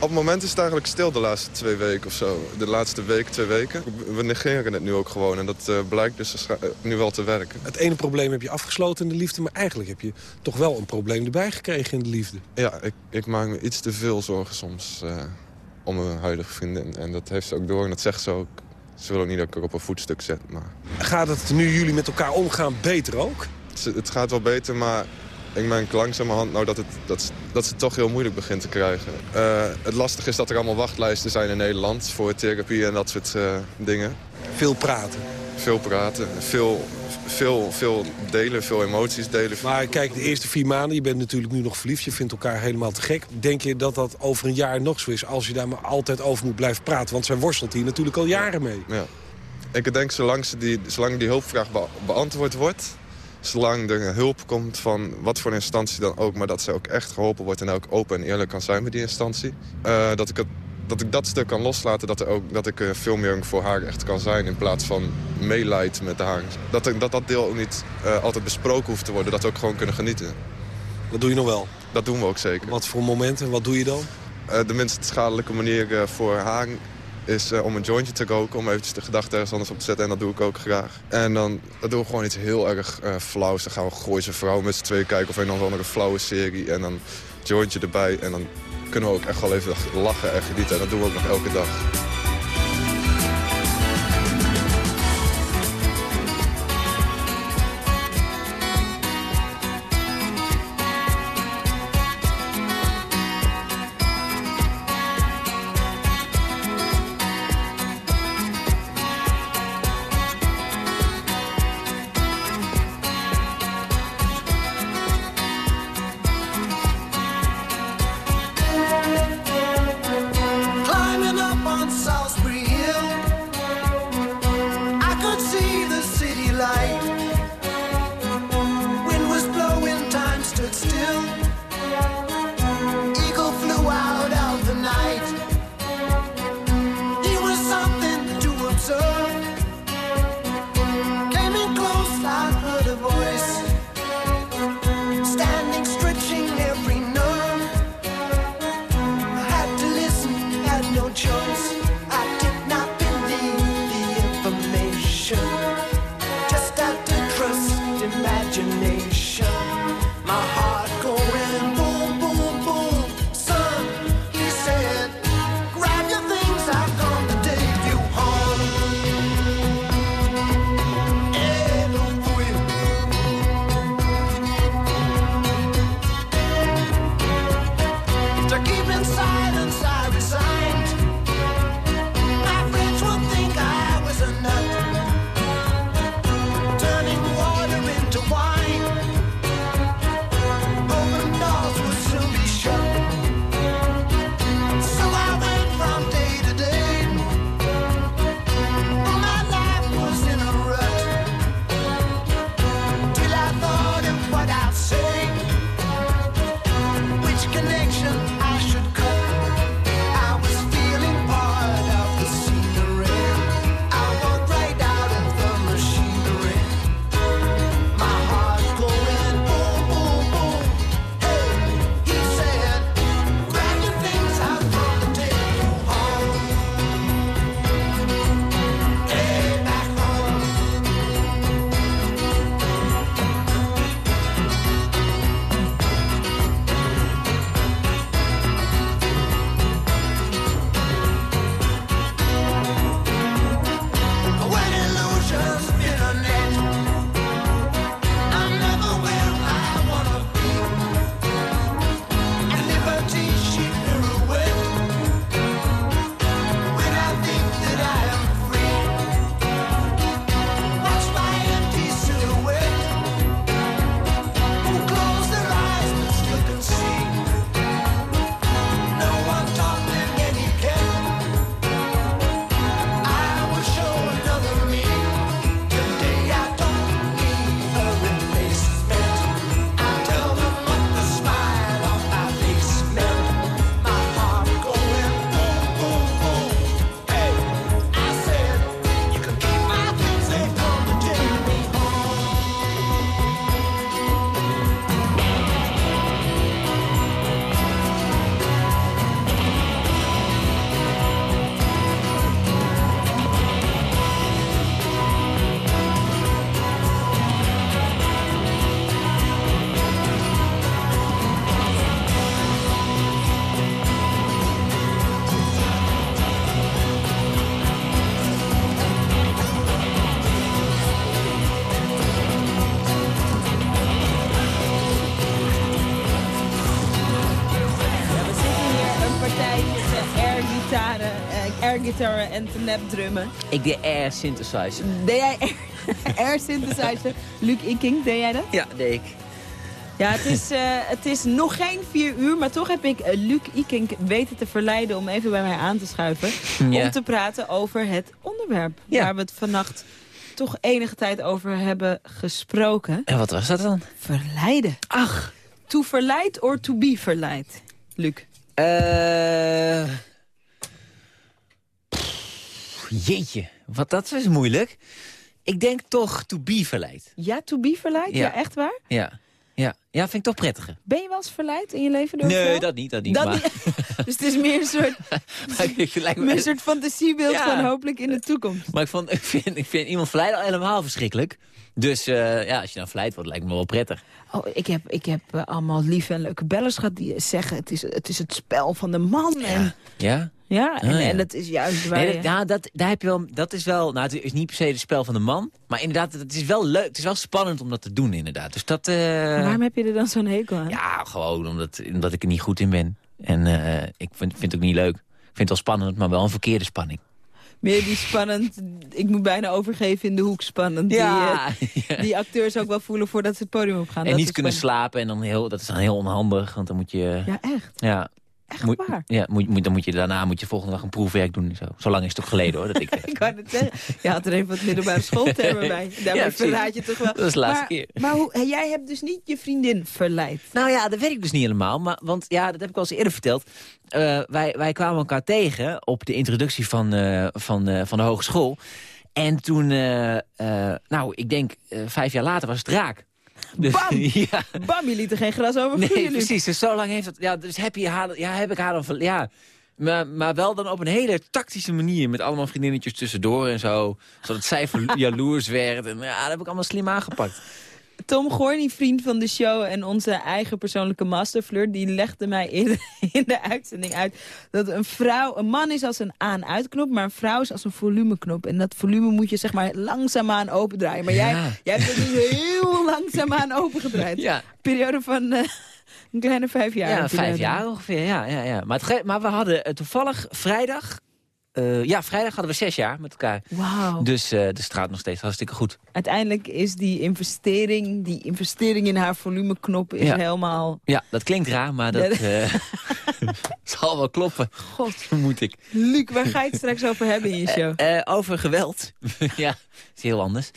Op het moment is het eigenlijk stil de laatste twee weken of zo. De laatste week, twee weken. We negeren het nu ook gewoon en dat eh, blijkt dus eh, nu wel te werken. Het ene probleem heb je afgesloten in de liefde... maar eigenlijk heb je toch wel een probleem erbij gekregen in de liefde. Ja, ik, ik maak me iets te veel zorgen soms eh, om mijn huidige vriendin. En dat heeft ze ook door en dat zegt ze ook. Ze wil ook niet dat ik haar op een voetstuk zet, maar... Gaat het nu jullie met elkaar omgaan beter ook? Het, het gaat wel beter, maar ik merk langzamerhand nou dat, het, dat, ze- dat ze het toch heel moeilijk begint te krijgen. Eh, het lastige is dat er allemaal wachtlijsten zijn in Nederland voor therapie en dat soort eh, dingen. Veel praten. Veel praten, veel, veel, veel delen, veel emoties delen. Maar kijk, de eerste vier maanden, je bent natuurlijk nu nog verliefd... je vindt elkaar helemaal te gek. Denk je dat dat over een jaar nog zo is... als je daar maar altijd over moet blijven praten? Want zij worstelt hier natuurlijk al jaren mee. Ja. Ik denk zolang, ze die, zolang die hulpvraag be- beantwoord wordt... zolang er hulp komt van wat voor instantie dan ook... maar dat ze ook echt geholpen wordt en ook open en eerlijk kan zijn met die instantie... eh, dat, ik het, dat ik dat stuk kan loslaten, dat, er ook, dat ik eh, veel meer voor haar echt kan zijn... in plaats van meelijd met haar. Dat dat, dat deel ook niet eh, altijd besproken hoeft te worden, dat we ook gewoon kunnen genieten. Dat doe je nog wel? Dat doen we ook zeker. Wat voor momenten, wat doe je dan? Eh, de minst schadelijke manier eh, voor haar is eh, om een jointje te roken. Om eventjes de gedachte ergens anders op te zetten. En dat doe ik ook graag. En dan dat doen we gewoon iets heel erg eh flauws. Dan gaan we Gooie zijn vrouw met z'n tweeën kijken of een of andere flauwe serie. En dan jointje erbij. En dan kunnen we ook echt wel even lachen en genieten. En dat doen we ook nog elke dag. En te napdrummen. Ik deed air synthesizer. Deed jij air, air synthesizer? Luc Inking, deed jij dat? Ja, deed ik. Ja, het is, eh, het is nog geen vier uur, maar toch heb ik eh, Luc Ikink weten te verleiden om even bij mij aan te schuiven. Ja. Om te praten over het onderwerp waar we het vannacht toch enige tijd over hebben gesproken. En wat was dat dan? Verleiden. Ach. To verleid or to be verleid, Luc? Eh jeetje, wat dat is moeilijk. Ik denk toch to be verleid. Ja, to be verleid? Ja, Ja. echt waar? Ja, ja. Ja vind ik toch prettiger. Ben je wel eens verleid in je leven door Nee, dat niet, dat niet. Dat maar, niet. Dus het is meer een soort, meer een soort fantasiebeeld Ja. van hopelijk in de toekomst. maar ik, vond, ik, vind, ik vind iemand verleiden al helemaal verschrikkelijk. Dus eh, ja, als je dan verleid wordt, lijkt me wel prettig. Oh, ik heb, ik heb eh, allemaal lieve en leuke bellers gehad die zeggen... het is, het is het spel van de man. En, Ja? ja, en, Ah, ja. en dat is juist waar Nee, dat, ja, dat, daar heb je wel, dat is wel, nou, het is niet per se het spel van de man. Maar inderdaad, het is wel leuk. Het is wel spannend om dat te doen, inderdaad. Dus dat... eh, Waarom heb je er dan zo'n hekel aan? Ja, gewoon omdat, omdat ik er niet goed in ben. En eh, ik vind, vind het ook niet leuk. Ik vind het wel spannend, maar wel een verkeerde spanning. Meer die spannend, ik moet bijna overgeven in de hoek spannend. Ja, Die, eh, die acteurs ook wel voelen voordat ze het podium opgaan. en Dat niet kunnen spannend. slapen, en dan heel, dat is dan heel onhandig. Want dan moet je... Ja, echt. Ja. Echt moet, waar? Ja, moet, moet, dan moet je daarna moet je volgende dag een proefwerk doen. en Zo, zo lang is het toch geleden hoor. Dat ik, Ik wou het zeggen. Je had er even wat middelbare schooltermen bij. Daarmee Ja, verraad je toch wel. Dat is de laatste maar, keer. Maar hoe, jij hebt dus niet je vriendin verleid. Nou ja, dat weet ik dus niet helemaal. Maar, want ja, dat heb ik al eens eerder verteld. Eh, wij, wij kwamen elkaar tegen op de introductie van, eh, van, eh, van de hogeschool. En toen, nou, ik denk vijf jaar later was het raak. Dus, Bam! ja. Bam, je liet er geen gras over Nee, precies. Dus zo lang heeft het... Ja, dus heb, je haar, ja, heb ik haar dan... Ja, maar, maar wel dan op een hele tactische manier. Met allemaal vriendinnetjes tussendoor en zo. Zodat zij jaloers werd. En ja, dat heb ik allemaal slim aangepakt. Tom Gorny, vriend van de show en onze eigen persoonlijke masterflirt... die legde mij in, in de uitzending uit dat een vrouw... een man is als een aan-uitknop, maar een vrouw is als een volumeknop. En dat volume moet je zeg maar langzaamaan opendraaien. Maar jij, Ja. jij hebt het dus heel langzaamaan opengedraaid. Ja. Periode van eh, een kleine vijf jaar. Ja, vijf jaar ongeveer. Ja, ja, ja. Maar, het maar we hadden eh, toevallig vrijdag... eh, ja, vrijdag hadden we zes jaar met elkaar. Dus, het gaat nog steeds hartstikke goed. Uiteindelijk is die investering, die investering in haar volumeknop is Ja. helemaal... Ja, dat klinkt raar, maar dat Ja, eh, zal wel kloppen. God. Vermoed ik. Luc, waar ga je het straks over hebben in je show? Over geweld. ja, is heel anders.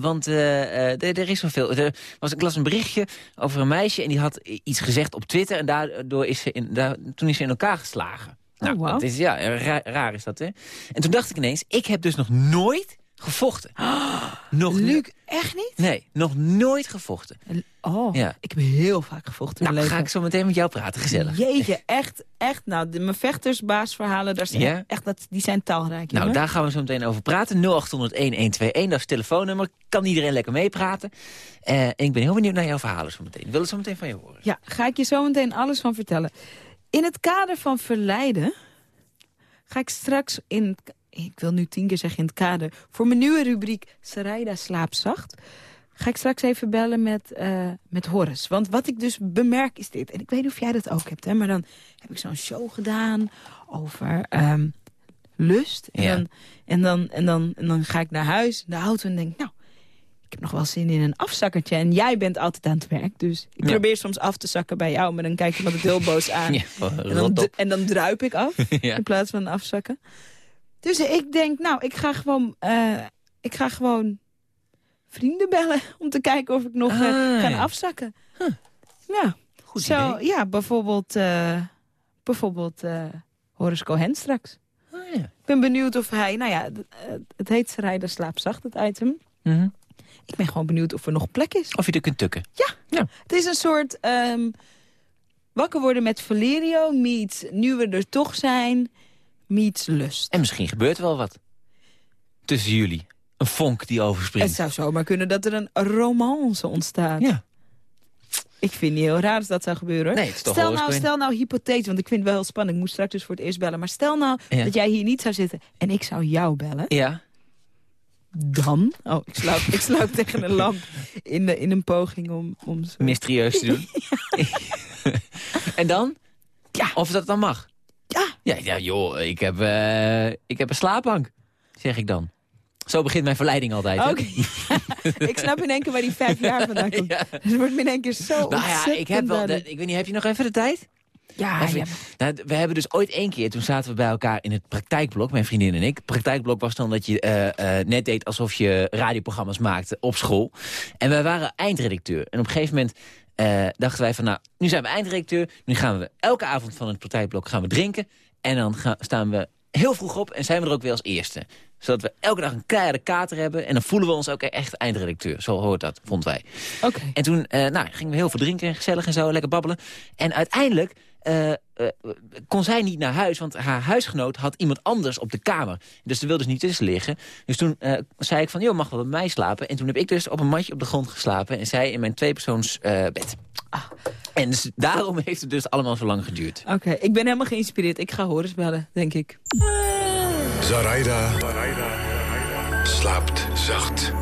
Want er is zoveel. Er was, ik las een berichtje over een meisje en die had iets gezegd op Twitter. En daardoor is ze in, daar, toen is ze in elkaar geslagen. Nou, dat is, ja, ra- raar is dat, hè? En toen dacht ik ineens, ik heb dus nog nooit gevochten. nog Luc, echt niet? Nee, nog nooit gevochten. Oh, Ja. ik heb heel vaak gevochten in Nou, ga ik zo meteen met jou praten, gezellig. Jeetje, echt, echt. Nou, de, mijn vechtersbaasverhalen, daar zijn, Ja? echt, dat, die zijn talrijk. Nou, jongen. daar gaan we zo meteen over praten. 0800-1121, dat is het telefoonnummer. Kan iedereen lekker meepraten. Eh, en ik ben heel benieuwd naar jouw verhalen zo meteen. Ik wil het zo meteen van je horen. Ja, ga ik je zo meteen alles van vertellen. In het kader van verleiden ga ik straks in... Ik wil nu tien keer zeggen in het kader. Voor mijn nieuwe rubriek Sarayda slaapt zacht... ga ik straks even bellen met, eh met Horace. Want wat ik dus bemerk is dit. En ik weet niet of jij dat ook hebt. Hè, maar dan heb ik zo'n show gedaan over ehm, lust. En, Ja. dan, en, dan, en, dan, en dan ga ik naar huis de auto en denk... nou, heb nog wel zin in een afzakkertje. En jij bent altijd aan het werk. Dus ik Ja. probeer soms af te zakken bij jou. Maar dan kijk je me altijd heel boos aan. Ja, en, dan, en druip ik af. In plaats van afzakken. Dus ik denk, nou, ik ga gewoon, eh, ik ga gewoon vrienden bellen. Om te kijken of ik nog eh, Ah, kan afzakken. Ja. Goed Zo, idee. ja, bijvoorbeeld, eh, bijvoorbeeld Horace Cohen straks. Ah, ja. Ik ben benieuwd of hij, nou ja, het heet Sarayda slaapzacht, het item. Mhm. Ik ben gewoon benieuwd of er nog plek is. Of je er kunt tukken. Ja, het is een soort ehm, wakker worden met Valerio meets nu we er toch zijn meets lust. En misschien gebeurt er wel wat. Tussen jullie. Een vonk die Het overspringt. zou zomaar kunnen dat er een romance ontstaat. Ja. Ik vind het niet heel raar als dat zou gebeuren. Nee, het is toch stel, nou, stel nou hypothetisch, want ik vind het wel heel spannend. Ik moet straks dus voor het eerst bellen. Maar stel nou Ja. dat jij hier niet zou zitten en ik zou jou bellen. Ja. Dan? Oh, ik sluip, ik sluip tegen een lamp in, de, in een poging om... om zo... Mysterieus te doen. en dan? Ja. Of dat dan mag. Ja, Ja, ja joh, ik heb, eh, ik heb een slaapbank, zeg ik dan. Zo begint mijn verleiding altijd. Oké. ik snap in één keer waar die vijf jaar vandaan komt. Het wordt me in één keer zo Nou ja, ik heb wel. De, ik weet niet, heb je nog even de tijd? Ja, Even- ja. Nou, we hebben dus ooit één keer, toen zaten we bij elkaar in het praktijkblok, mijn vriendin en ik. Het praktijkblok was dan dat je eh, eh, net deed alsof je radioprogramma's maakte op school. En wij waren eindredacteur. En op een gegeven moment eh, dachten wij van, nou, nu zijn we eindredacteur. Nu gaan we elke avond van het praktijkblok gaan we drinken. En dan gaan, staan we heel vroeg op en zijn we er ook weer als eerste. Zodat we elke dag een keiharde kater hebben. En dan voelen we ons ook echt eindredacteur. Zo hoort dat, vonden wij. Oké. En toen nou, gingen we heel veel drinken, gezellig en zo, lekker babbelen. En uiteindelijk eh, eh, kon zij niet naar huis, want haar huisgenoot had iemand anders op de kamer. Dus ze wilde dus niet tussen liggen. Dus toen eh, zei ik van, joh, mag wel bij mij slapen. En toen heb ik dus op een matje op de grond geslapen en zij in mijn tweepersoons eh bed. En dus daarom heeft het dus allemaal zo lang geduurd. Oké, ik ben helemaal geïnspireerd. Ik ga Horus bellen, denk ik. Zaraida. Slaapt zacht.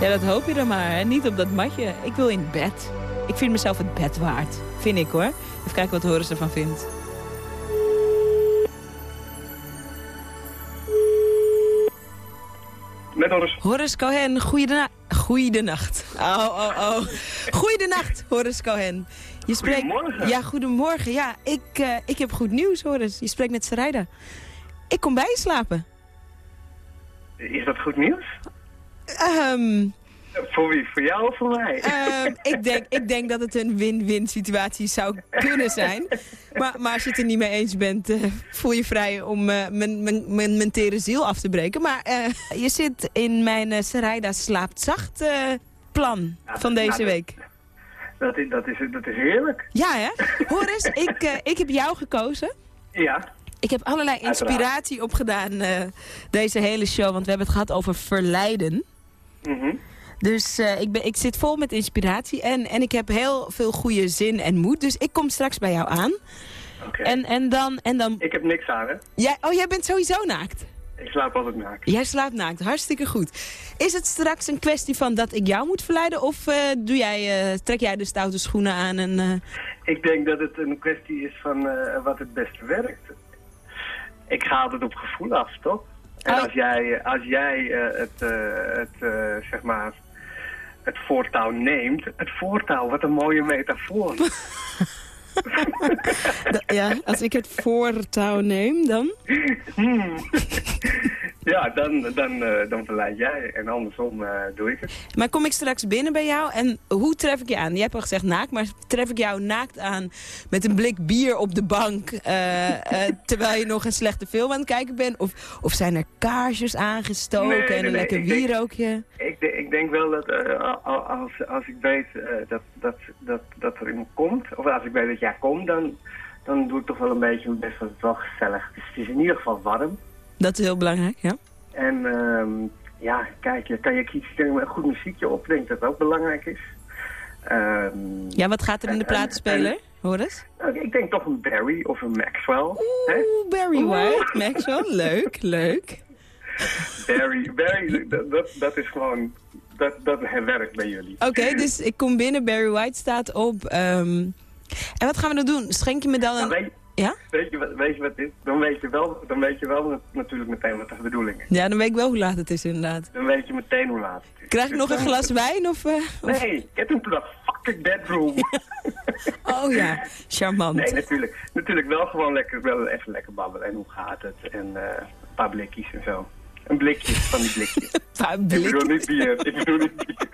Ja, dat hoop je dan maar, hè? Niet op dat matje. Ik wil in bed. Ik vind mezelf het bed waard. Vind ik, hoor. Even kijken wat Horus ervan vindt. Met Horus. Horace Cohen, goeiedenacht. Goeiedenacht. Oh, oh, oh. Goeiedenacht, Horace Cohen. Je spreekt... Goedemorgen. Ja, goedemorgen. Ja, ik, eh, ik heb goed nieuws, Horace. Je spreekt met Sarayda. Ik kom bij je slapen. Is dat goed nieuws? Ehm, Voor wie? Voor jou of voor mij? ehm, ik, denk, ik denk dat het een win-win situatie zou kunnen zijn. Maar, maar als je het er niet mee eens bent, eh, voel je vrij om eh, mijn, mijn, mijn, mijn tere ziel af te breken. Maar eh, je zit in mijn Sarayda slaapt zacht plan van deze nou, week. Dat is, dat is, dat is heerlijk. Ja, hè? Horace, ik, ik heb jou gekozen. Ja. Ik heb allerlei inspiratie opgedaan deze hele show. Want we hebben het gehad over verleiden. Mhm. Dus eh, ik, ben, ik zit vol met inspiratie. En, en ik heb heel veel goede zin en moed. Dus ik kom straks bij jou aan. Oké. En, en dan... En dan Ik heb niks aan, hè? jij, oh, jij bent sowieso naakt. Ik slaap altijd naakt. Jij slaapt naakt. Hartstikke goed. Is het straks een kwestie van dat ik jou moet verleiden? Of eh, doe jij, eh, trek jij de stoute schoenen aan en... Ik denk dat het een kwestie is van wat het beste werkt. Ik ga altijd op gevoel af, toch? En Oh. als jij, als jij het, het zeg maar, het voortouw neemt, het voortouw, wat een mooie metafoor. ja, als ik het voortouw neem, dan... Hmm. ja, dan, dan, eh, dan verleid jij en andersom eh, doe ik het. Maar kom ik straks binnen bij jou en hoe tref ik je aan? Je hebt al gezegd naakt, maar tref ik jou naakt aan met een blik bier op de bank... eh, terwijl je nog een slechte film aan het kijken bent? Of, of zijn er kaarsjes aangestoken Nee, en een nee, lekker wierookje? Ik, ik denk wel dat eh, al- als, als ik weet eh, dat, dat, dat, dat er iemand komt, of als ik weet dat jij komt, dan, dan doe ik toch wel een beetje mijn best het wel gezellig is. Het is in ieder geval warm. Dat is heel belangrijk, ja. En ehm, ja, kijk, je kan je kietsen kan een goed muziekje op, denk dat dat ook belangrijk is. Ehm, Ja, wat gaat er in de en- en- platenspeler, Horace? nou, ik denk toch een Barry of een Maxwell. hè? Oeh, Barry White, Maxwell, leuk, leuk. Barry, Barry dat, dat, dat is gewoon, dat, dat werkt bij jullie. Oké, dus ik kom binnen, Barry White staat op. ehm, en wat gaan we dan doen? Schenk je me dan een... weet, Ja? weet, je wat, weet je wat het is? Dan weet je wel, dan weet je wel natuurlijk meteen wat de bedoeling is. Ja, dan weet ik wel hoe laat het is inderdaad. Dan weet je meteen hoe laat het is. Krijg ik Dus nog een glas wijn of... eh, Nee, get into that fucking bedroom. Oh ja, charmant. Nee, natuurlijk, natuurlijk wel gewoon lekker, wel even lekker babbelen. En hoe gaat het? En eh, een paar blikjes en zo. Een blikje van die blikjes. paar Ik bedoel niet bier. Ik bedoel niet bier.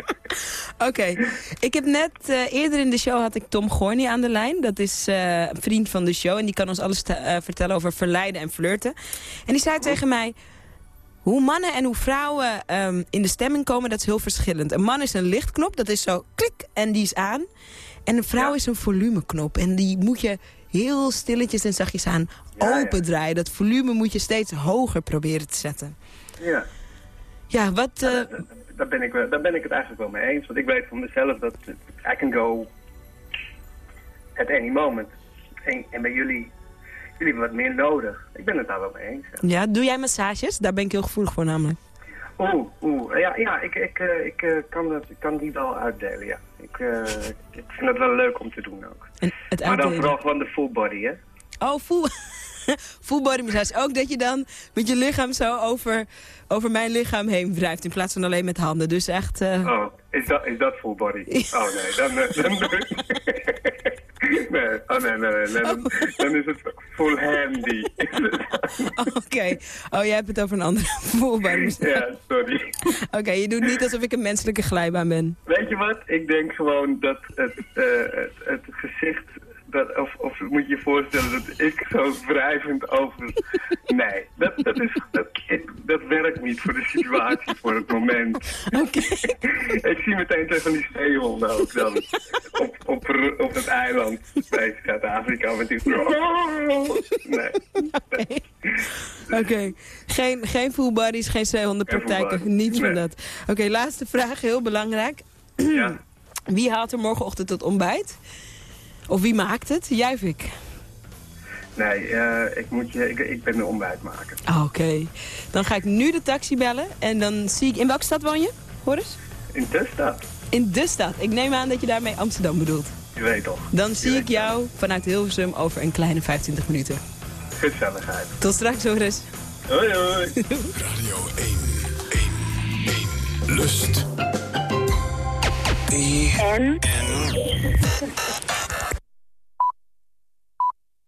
Oké, ik heb net eh, eerder in de show had ik Tom Gorny aan de lijn. Dat is eh, een vriend van de show en die kan ons alles te- eh, vertellen over verleiden en flirten. En die zei tegen mij, hoe mannen en hoe vrouwen ehm, in de stemming komen, dat is heel verschillend. Een man is een lichtknop, dat is zo klik en die is aan. En een vrouw is een volumeknop en die moet je heel stilletjes en zachtjes aan opendraaien. Dat volume moet je steeds hoger proberen te zetten. Ja. Ja, wat... eh, Daar ben, ik, daar ben ik het eigenlijk wel mee eens. Want ik weet van mezelf dat I can go at any moment. En, en bij jullie, jullie hebben wat meer nodig. Ik ben het daar wel mee eens. ja. ja, doe jij massages? Daar ben ik heel gevoelig voor namelijk. Oeh, oeh. Ja, ja ik, ik, eh, ik, eh, kan dat, ik kan die wel uitdelen, ja. Ik, ik vind het wel leuk om te doen ook. het maar dan vooral gewoon de full body, hè? Oh, full, full. Ook dat je dan met je lichaam zo over, over mijn lichaam heen wrijft. In plaats van alleen met handen. Dus echt... eh, Oh, is dat, is dat full body? Oh nee, dan... eh, dan nee, oh nee, nee, nee, nee, dan, dan is het full handy. Oké. Oh, jij hebt het over een andere full ja, sorry. Oké, je doet niet alsof ik een menselijke glijbaan ben. Weet je wat? Ik denk gewoon dat het, eh, het, het gezicht... Dat, of, of moet je je voorstellen dat ik zo wrijvend over... Nee, dat, dat, is, dat, dat werkt niet voor de situatie, voor het moment. ik zie meteen twee van die zeehonden ook dan. Op, op, op het eiland bij Zuid-Afrika met die... Nee. Oké, geen, geen full bodies, geen zeehondenpraktijken, niets van dat. Oké, laatste vraag, heel belangrijk. Wie haalt er morgenochtend het ontbijt? Of wie maakt het? Jij, Vic. Nee, eh, ik, moet je, ik, ik ben de ontbijtmaker. Ah, Oké, dan ga ik nu de taxi bellen en dan zie ik... In welke stad woon je, Horace? In de stad. In de stad. Ik neem aan dat je daarmee Amsterdam bedoelt. Je weet toch. Dan zie ik jou vanuit Hilversum over een kleine 25 minuten. Gezelligheid. Tot straks, Horace. Hoi, hoi. Radio 1, 1, 1. Lust. En?